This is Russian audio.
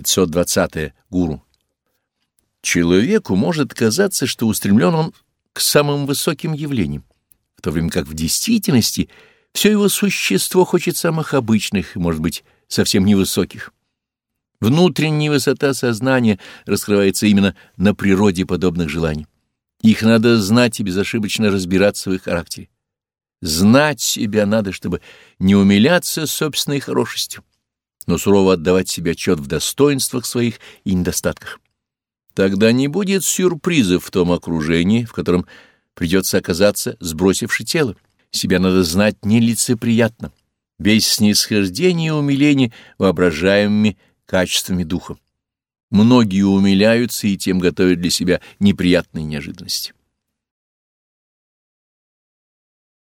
520. -е. Гуру. Человеку может казаться, что устремлен он к самым высоким явлениям, в то время как в действительности все его существо хочет самых обычных, может быть, совсем невысоких. Внутренняя высота сознания раскрывается именно на природе подобных желаний. Их надо знать и безошибочно разбираться в их характере. Знать себя надо, чтобы не умиляться собственной хорошестью, но сурово отдавать себе отчет в достоинствах своих и недостатках. Тогда не будет сюрпризов в том окружении, в котором придется оказаться, сбросивши тело. Себя надо знать нелицеприятно, без снисхождения и умиления воображаемыми качествами духа. Многие умиляются и тем готовят для себя неприятные неожиданности.